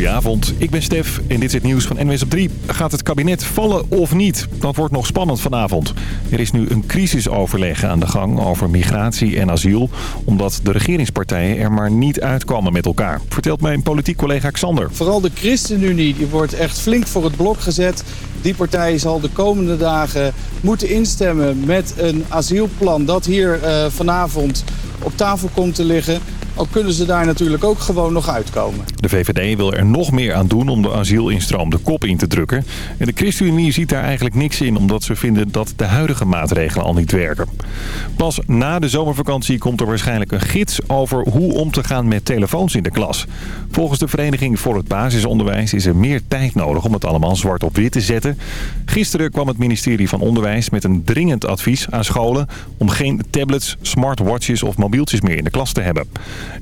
Goedenavond, ik ben Stef en dit is het nieuws van NWS op 3. Gaat het kabinet vallen of niet? Dat wordt nog spannend vanavond. Er is nu een crisisoverleg aan de gang over migratie en asiel... omdat de regeringspartijen er maar niet uitkomen met elkaar. Vertelt mijn politiek collega Xander. Vooral de ChristenUnie die wordt echt flink voor het blok gezet. Die partij zal de komende dagen moeten instemmen met een asielplan... dat hier uh, vanavond op tafel komt te liggen al kunnen ze daar natuurlijk ook gewoon nog uitkomen. De VVD wil er nog meer aan doen om de asielinstroom de kop in te drukken. En de ChristenUnie ziet daar eigenlijk niks in... omdat ze vinden dat de huidige maatregelen al niet werken. Pas na de zomervakantie komt er waarschijnlijk een gids... over hoe om te gaan met telefoons in de klas. Volgens de Vereniging voor het Basisonderwijs is er meer tijd nodig... om het allemaal zwart op wit te zetten. Gisteren kwam het ministerie van Onderwijs met een dringend advies aan scholen... om geen tablets, smartwatches of mobieltjes meer in de klas te hebben.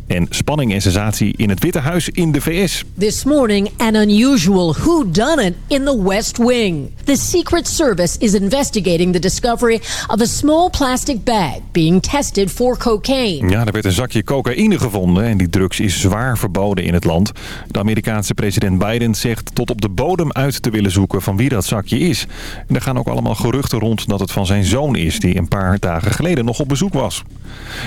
En spanning en sensatie in het Witte Huis in de VS. This morning, an unusual whodunit in the West Wing. The Secret Service is investigating the discovery of a small plastic bag being tested for cocaine. Ja, er werd een zakje cocaïne gevonden en die drugs is zwaar verboden in het land. De Amerikaanse president Biden zegt tot op de bodem uit te willen zoeken van wie dat zakje is. En er gaan ook allemaal geruchten rond dat het van zijn zoon is die een paar dagen geleden nog op bezoek was.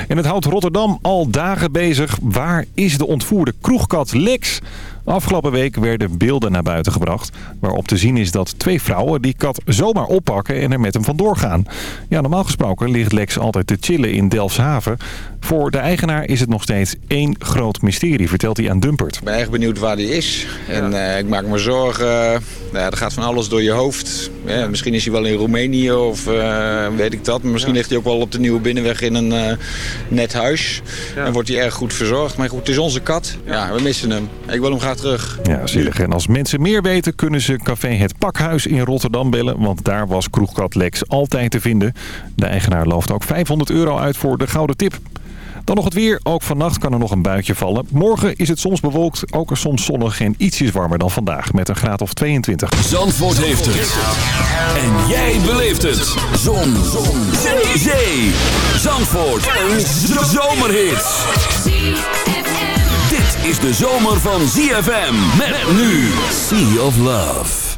En het houdt Rotterdam al dagen bezig Waar is de ontvoerde kroegkat Lex? Afgelopen week werden beelden naar buiten gebracht... waarop te zien is dat twee vrouwen die kat zomaar oppakken en er met hem vandoor gaan. Ja, normaal gesproken ligt Lex altijd te chillen in Delfshaven. Voor de eigenaar is het nog steeds één groot mysterie, vertelt hij aan Dumpert. Ik ben erg benieuwd waar hij is. En uh, ik maak me zorgen. Uh, ja, er gaat van alles door je hoofd. Ja, misschien is hij wel in Roemenië of uh, weet ik dat. Maar misschien ja. ligt hij ook wel op de Nieuwe Binnenweg in een net huis. En wordt hij erg goed verzorgd. Maar goed, het is onze kat. Ja, we missen hem. Ik wil hem graag terug. Ja, zielig. En als mensen meer weten kunnen ze café Het Pakhuis in Rotterdam bellen. Want daar was kroegkat Lex altijd te vinden. De eigenaar looft ook 500 euro uit voor de gouden tip. Dan nog het weer. Ook vannacht kan er nog een buitje vallen. Morgen is het soms bewolkt, ook er soms zonnig en ietsjes warmer dan vandaag. Met een graad of 22. Zandvoort heeft het. En jij beleeft het. Zon. Zon. Zee. Zee. Zandvoort. Een zomerhit. Dit is de zomer van ZFM. Met nu Sea of Love.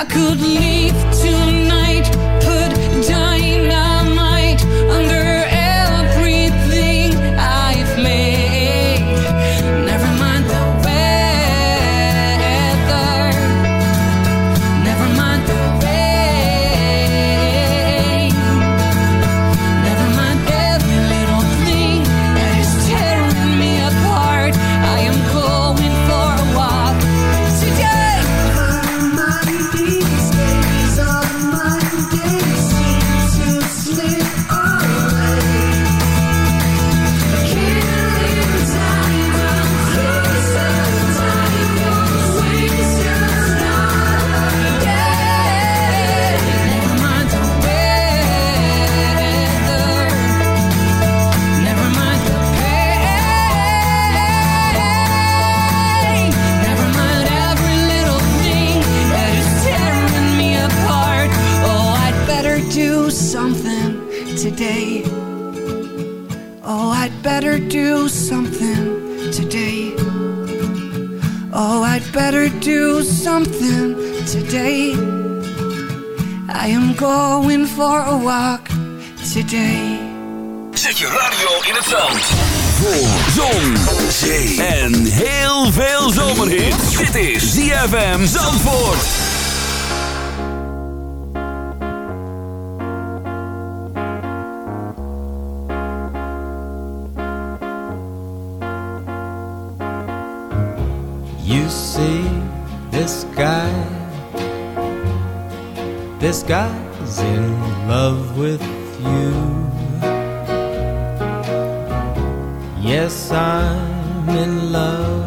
I could leave. You see this guy, this guy's in love with you. Yes, I'm in love.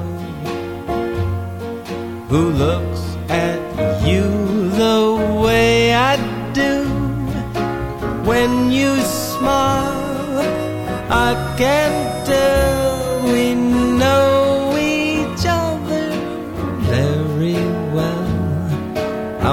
Who looks at you the way I do when you smile? I can't tell.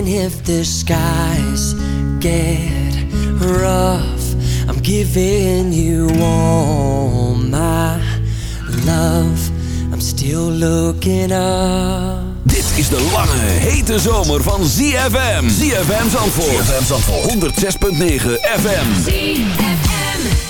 even if the skies get rough, I'm giving you all my love. I'm still looking up. Dit is de lange, hete zomer van ZFM. ZFM Zandvoort. ZFM Zandvoort. 106.9 FM. ZFM.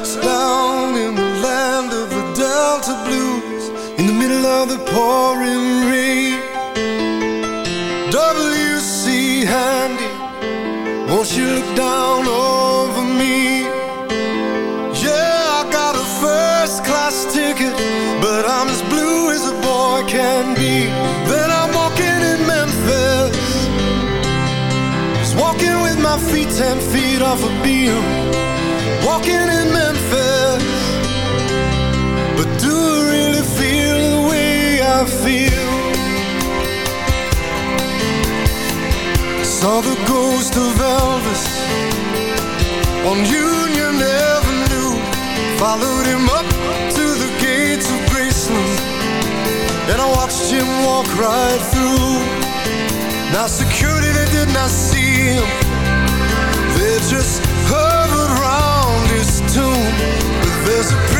Touchdown in the land of the Delta Blues in the middle of the pouring rain. W.C. Handy, won't you look down over me? Yeah, I got a first class ticket, but I'm as blue as a boy can be. Then I'm walking in Memphis, just walking with my feet ten feet off a Beale. Walking in I feel? Saw the ghost of Elvis on Union Avenue. Followed him up to the gates of Graceland, and I watched him walk right through. Now security they did not see him, they just hovered round his tomb. But there's a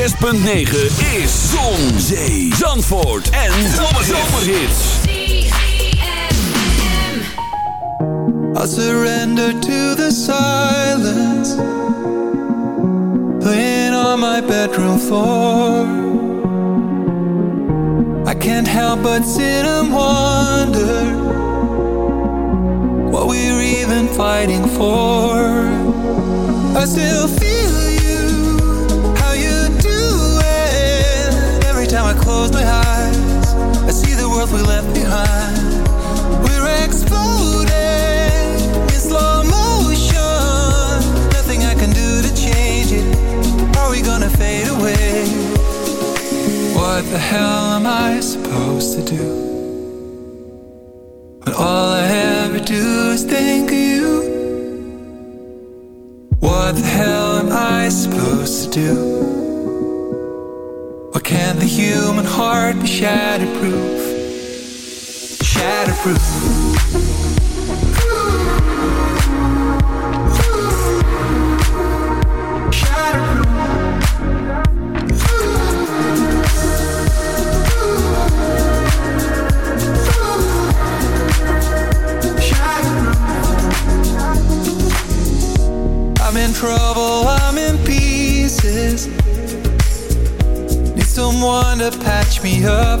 106.9 is Zon, Zee, Zandvoort en Zomerhits. I surrender to the silence Laying on my bedroom floor I can't help but sit and wonder What we're even fighting for we left behind we're exploding in slow motion. Nothing I can do to change it. Are we gonna fade away? What the hell am I supposed to do? When all I ever do is think of you. What the hell am I supposed to do? Why can't the human heart be shatterproof? Shatterproof. I'm in trouble, I'm in pieces. Need someone to patch me up.